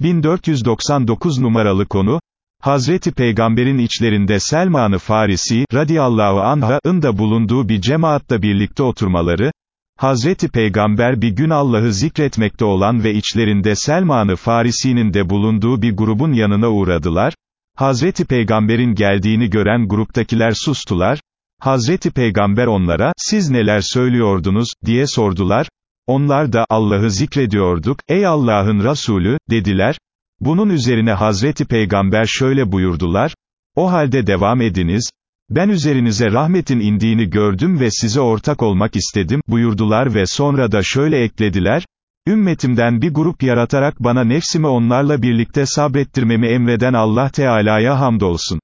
1499 numaralı konu, Hazreti Peygamber'in içlerinde Selman-ı Farisi, radiyallahu anh'ın da bulunduğu bir cemaatle birlikte oturmaları, Hazreti Peygamber bir gün Allah'ı zikretmekte olan ve içlerinde Selman-ı Farisi'nin de bulunduğu bir grubun yanına uğradılar, Hazreti Peygamber'in geldiğini gören gruptakiler sustular, Hazreti Peygamber onlara, siz neler söylüyordunuz, diye sordular, onlar da, Allah'ı zikrediyorduk, ey Allah'ın Resulü, dediler, bunun üzerine Hazreti Peygamber şöyle buyurdular, o halde devam ediniz, ben üzerinize rahmetin indiğini gördüm ve size ortak olmak istedim, buyurdular ve sonra da şöyle eklediler, ümmetimden bir grup yaratarak bana nefsimi onlarla birlikte sabrettirmemi emreden Allah Teala'ya hamdolsun.